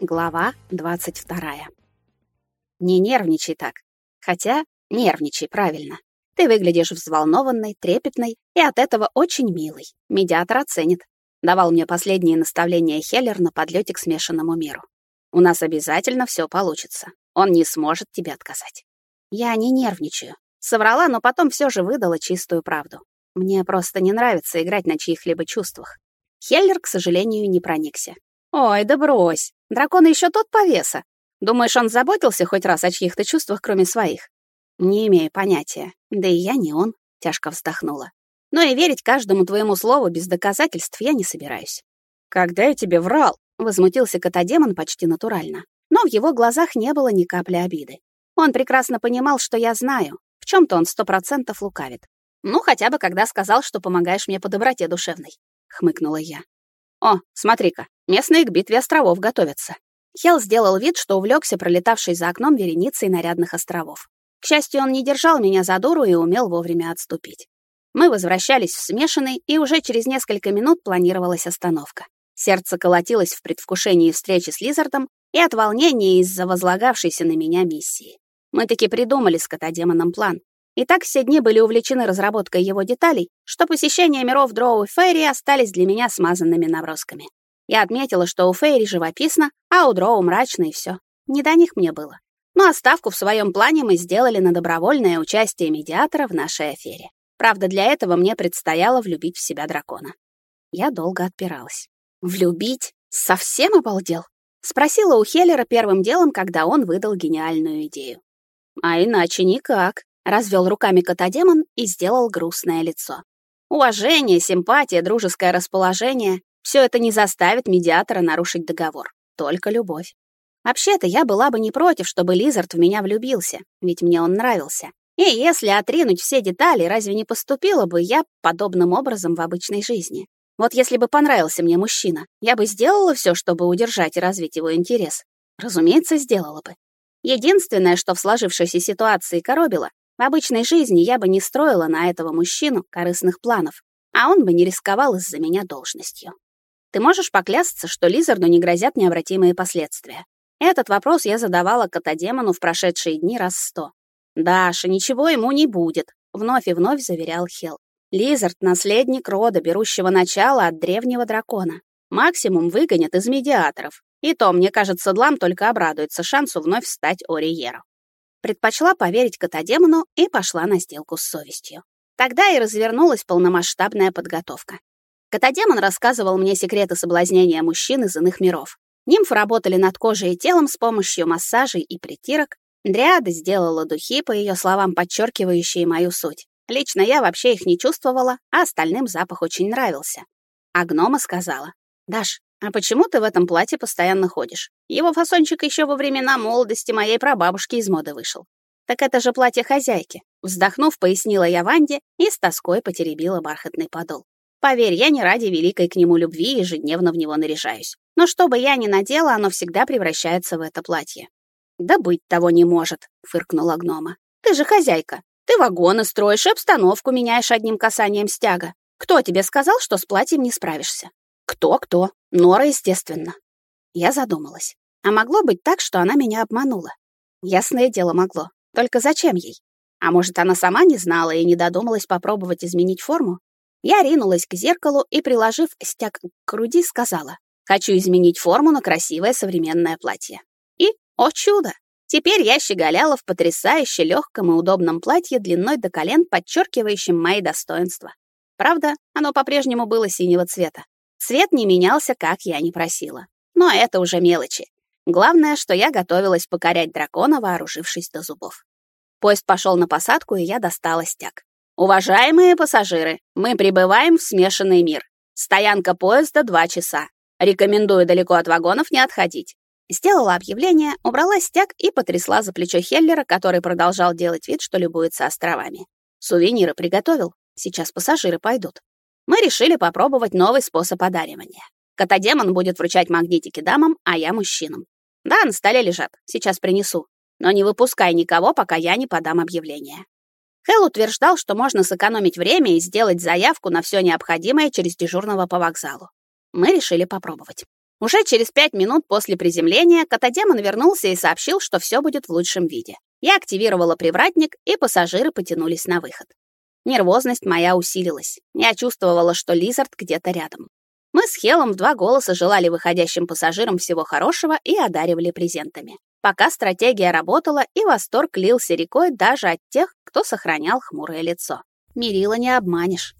Глава 22. Не нервничай так. Хотя нервничай правильно. Ты выглядишь взволнованной, трепетной и от этого очень милой. Медиатор оценит. Давал мне последние наставления Хеллер на подлете к смешанному миру. У нас обязательно все получится. Он не сможет тебе отказать. Я не нервничаю. Соврала, но потом все же выдала чистую правду. Мне просто не нравится играть на чьих-либо чувствах. Хеллер, к сожалению, не проникся. Ой, да брось. Дракон еще тот повеса. Думаешь, он заботился хоть раз о чьих-то чувствах, кроме своих? Не имею понятия. Да и я не он, тяжко вздохнула. Но и верить каждому твоему слову без доказательств я не собираюсь. Когда я тебе врал? возмутился котодемон почти натурально. Но в его глазах не было ни капли обиды. Он прекрасно понимал, что я знаю. В чем то он сто процентов лукавит. Ну, хотя бы когда сказал, что помогаешь мне по доброте душевной, хмыкнула я. О, смотри-ка, местные к битве островов готовятся. Хел сделал вид, что увлекся пролетавшей за окном вереницей нарядных островов. К счастью, он не держал меня за дуру и умел вовремя отступить. Мы возвращались в смешанный, и уже через несколько минут планировалась остановка. Сердце колотилось в предвкушении встречи с Лизардом и от волнения из-за возлагавшейся на меня миссии. Мы таки придумали с котодемоном план, и так все дни были увлечены разработкой его деталей, что посещения миров Дроу и Фейри остались для меня смазанными набросками. Я отметила, что у Фейри живописно, а у Дроу мрачно и все. Не до них мне было. Но оставку в своем плане мы сделали на добровольное участие медиатора в нашей афере. Правда, для этого мне предстояло влюбить в себя дракона. Я долго отпиралась. «Влюбить? Совсем обалдел?» — спросила у Хеллера первым делом, когда он выдал гениальную идею. «А иначе никак», Развел руками котодемон и сделал грустное лицо. Уважение, симпатия, дружеское расположение — все это не заставит медиатора нарушить договор. Только любовь. Вообще-то я была бы не против, чтобы Лизард в меня влюбился, ведь мне он нравился. И если отринуть все детали, разве не поступила бы я подобным образом в обычной жизни? Вот если бы понравился мне мужчина, я бы сделала все, чтобы удержать и развить его интерес. Разумеется, сделала бы. Единственное, что в сложившейся ситуации коробило, в обычной жизни я бы не строила на этого мужчину корыстных планов, а он бы не рисковал из-за меня должностью. Ты можешь поклясться, что Лизарду не грозят необратимые последствия. Этот вопрос я задавала котодемону в прошедшие дни раз сто. «Даша, ничего ему не будет», — вновь и вновь заверял Хел. «Лизард — наследник рода, берущего начало от древнего дракона. Максимум выгонят из медиаторов. И то, мне кажется, Длам только обрадуется шансу вновь стать Ориером. Предпочла поверить котодемону и пошла на сделку с совестью. Тогда и развернулась полномасштабная подготовка. Котодемон рассказывал мне секреты соблазнения мужчин из иных миров. Нимфы работали над кожей и телом с помощью массажей и притирок. Дриада сделала духи, по ее словам, подчеркивающие мою суть. Лично я вообще их не чувствовала, а остальным запах очень нравился. А гнома сказала, «Даш, а почему ты в этом платье постоянно ходишь? Его фасончик еще во времена молодости моей прабабушки из моды вышел. Так это же платье хозяйки. Вздохнув, пояснила я Ванде и с тоской потеребила бархатный подол. Поверь, я не ради великой к нему любви ежедневно в него наряжаюсь. Но что бы я ни надела, оно всегда превращается в это платье. «Да быть того не может», — фыркнула гнома. «Ты же хозяйка. Ты вагоны строишь и обстановку меняешь одним касанием стяга. Кто тебе сказал, что с платьем не справишься?» Кто-кто? Нора, естественно. Я задумалась. А могло быть так, что она меня обманула? Ясное дело, могло. Только зачем ей? А может, она сама не знала и не додумалась попробовать изменить форму? Я ринулась к зеркалу и, приложив стяг к груди, сказала, «Хочу изменить форму на красивое современное платье». И, о чудо! Теперь я щеголяла в потрясающе легком и удобном платье длиной до колен, подчеркивающем мои достоинства. Правда, оно по-прежнему было синего цвета. Цвет не менялся, как я не просила. Но это уже мелочи. Главное, что я готовилась покорять дракона, вооружившись до зубов. Поезд пошел на посадку, и я достала стяг. «Уважаемые пассажиры, мы прибываем в смешанный мир. Стоянка поезда два часа. Рекомендую далеко от вагонов не отходить». Сделала объявление, убрала стяг и потрясла за плечо Хеллера, который продолжал делать вид, что любуется островами. Сувениры приготовил. Сейчас пассажиры пойдут мы решили попробовать новый способ одаривания. Котодемон будет вручать магнитики дамам, а я мужчинам. Да, на столе лежат, сейчас принесу. Но не выпускай никого, пока я не подам объявление. Хелл утверждал, что можно сэкономить время и сделать заявку на все необходимое через дежурного по вокзалу. Мы решили попробовать. Уже через пять минут после приземления котодемон вернулся и сообщил, что все будет в лучшем виде. Я активировала привратник, и пассажиры потянулись на выход. Нервозность моя усилилась. Я чувствовала, что Лизард где-то рядом. Мы с Хелом в два голоса желали выходящим пассажирам всего хорошего и одаривали презентами. Пока стратегия работала, и восторг лился рекой даже от тех, кто сохранял хмурое лицо. Мирила не обманешь.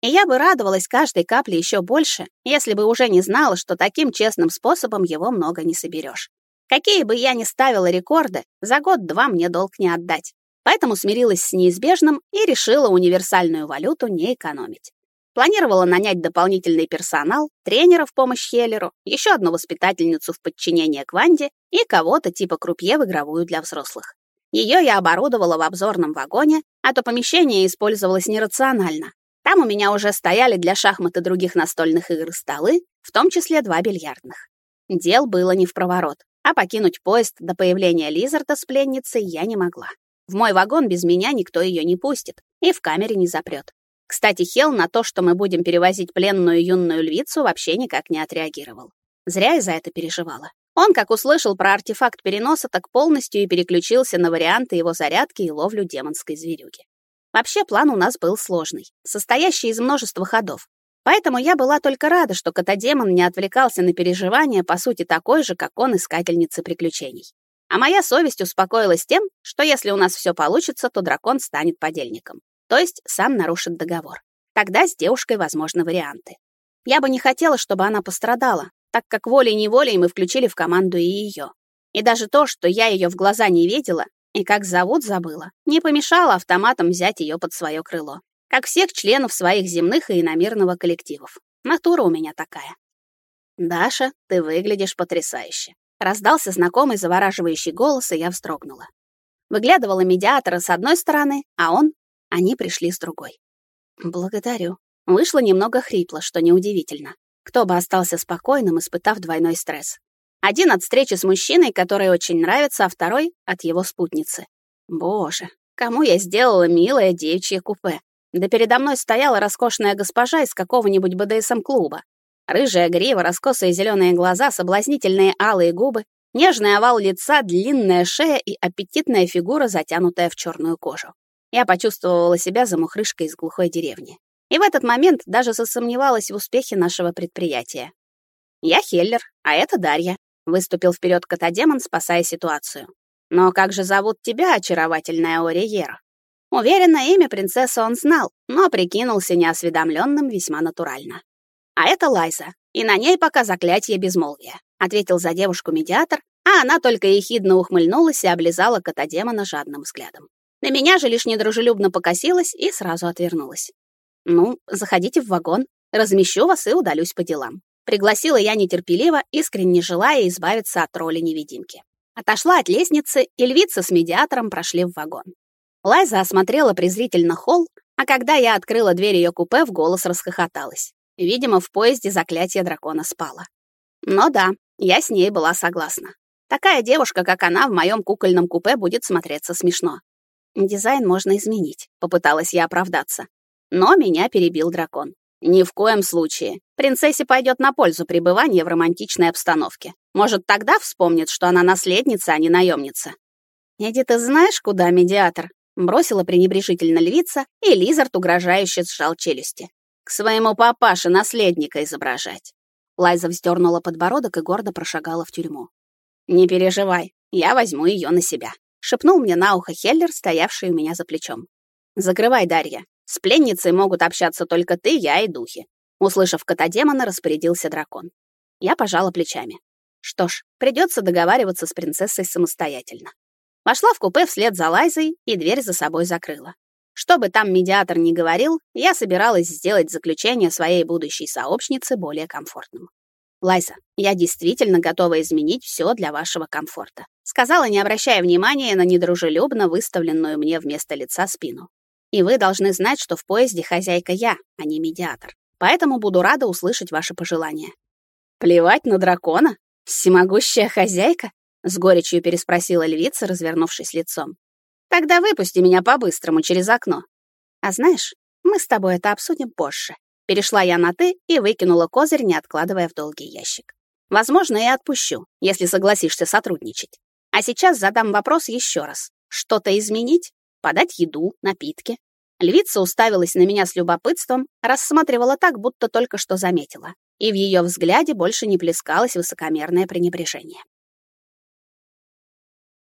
И я бы радовалась каждой капле еще больше, если бы уже не знала, что таким честным способом его много не соберешь. Какие бы я ни ставила рекорды, за год-два мне долг не отдать. Поэтому смирилась с неизбежным и решила универсальную валюту не экономить. Планировала нанять дополнительный персонал, тренера в помощь Хеллеру, еще одну воспитательницу в подчинение к Ванде и кого-то типа крупье в игровую для взрослых. Ее я оборудовала в обзорном вагоне, а то помещение использовалось нерационально, там у меня уже стояли для шахмат и других настольных игр столы, в том числе два бильярдных. Дел было не в проворот, а покинуть поезд до появления Лизарда с пленницей я не могла. В мой вагон без меня никто ее не пустит и в камере не запрет. Кстати, Хел на то, что мы будем перевозить пленную юную львицу, вообще никак не отреагировал. Зря я за это переживала. Он, как услышал про артефакт переноса, так полностью и переключился на варианты его зарядки и ловлю демонской зверюги. Вообще план у нас был сложный, состоящий из множества ходов. Поэтому я была только рада, что котодемон не отвлекался на переживания, по сути, такой же, как он, искательница приключений. А моя совесть успокоилась тем, что если у нас все получится, то дракон станет подельником. То есть сам нарушит договор. Тогда с девушкой возможны варианты. Я бы не хотела, чтобы она пострадала, так как волей-неволей мы включили в команду и ее. И даже то, что я ее в глаза не видела, и как зовут забыла. Не помешало автоматом взять ее под свое крыло. Как всех членов своих земных и иномирного коллективов. Натура у меня такая. «Даша, ты выглядишь потрясающе», — раздался знакомый завораживающий голос, и я вздрогнула. Выглядывала медиатора с одной стороны, а он... Они пришли с другой. «Благодарю». Вышло немного хрипло, что неудивительно. Кто бы остался спокойным, испытав двойной стресс. Один от встречи с мужчиной, который очень нравится, а второй — от его спутницы. Боже, кому я сделала милое девичье купе? Да передо мной стояла роскошная госпожа из какого-нибудь БДСМ-клуба. Рыжая грива, раскосые зеленые глаза, соблазнительные алые губы, нежный овал лица, длинная шея и аппетитная фигура, затянутая в черную кожу. Я почувствовала себя замухрышкой из глухой деревни. И в этот момент даже засомневалась в успехе нашего предприятия. Я Хеллер, а это Дарья. Выступил вперед котодемон, спасая ситуацию. «Но как же зовут тебя, очаровательная Ориера?» Уверенно, имя принцессы он знал, но прикинулся неосведомленным весьма натурально. «А это Лайза, и на ней пока заклятие безмолвия», ответил за девушку медиатор, а она только ехидно ухмыльнулась и облизала котодемона жадным взглядом. На меня же лишь недружелюбно покосилась и сразу отвернулась. «Ну, заходите в вагон, размещу вас и удалюсь по делам», Пригласила я нетерпеливо, искренне желая избавиться от роли невидимки. Отошла от лестницы, и львица с медиатором прошли в вагон. Лайза осмотрела презрительно холл, а когда я открыла дверь ее купе, в голос расхохоталась. Видимо, в поезде заклятие дракона спало. Но да, я с ней была согласна. Такая девушка, как она, в моем кукольном купе будет смотреться смешно. Дизайн можно изменить, попыталась я оправдаться. Но меня перебил дракон. Ни в коем случае. Принцессе пойдет на пользу пребывания в романтичной обстановке. Может, тогда вспомнит, что она наследница, а не наемница. «Иди ты знаешь, куда медиатор?» Бросила пренебрежительно львица, и Лизард угрожающе сжал челюсти. «К своему папаше наследника изображать». Лайза вздернула подбородок и гордо прошагала в тюрьму. «Не переживай, я возьму ее на себя», — шепнул мне на ухо Хеллер, стоявший у меня за плечом. «Закрывай, Дарья, с пленницей могут общаться только ты, я и духи. Услышав кота демона, распорядился дракон. Я пожала плечами. Что ж, придется договариваться с принцессой самостоятельно. Вошла в купе вслед за Лайзой и дверь за собой закрыла. Что бы там медиатор ни говорил, я собиралась сделать заключение своей будущей сообщницы более комфортным. «Лайза, я действительно готова изменить все для вашего комфорта», сказала, не обращая внимания на недружелюбно выставленную мне вместо лица спину. И вы должны знать, что в поезде хозяйка я, а не медиатор. Поэтому буду рада услышать ваши пожелания. Плевать на дракона? Всемогущая хозяйка? С горечью переспросила львица, развернувшись лицом. Тогда выпусти меня по-быстрому через окно. А знаешь, мы с тобой это обсудим позже. Перешла я на «ты» и выкинула козырь, не откладывая в долгий ящик. Возможно, и отпущу, если согласишься сотрудничать. А сейчас задам вопрос еще раз. Что-то изменить? Подать еду, напитки? Львица уставилась на меня с любопытством, рассматривала так, будто только что заметила. И в ее взгляде больше не плескалось высокомерное пренебрежение.